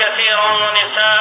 كثيرا ونساء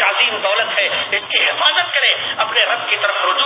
کی عظیم دولت ہے اس کی حفاظت کریں اپنے رب کی طرف رجوع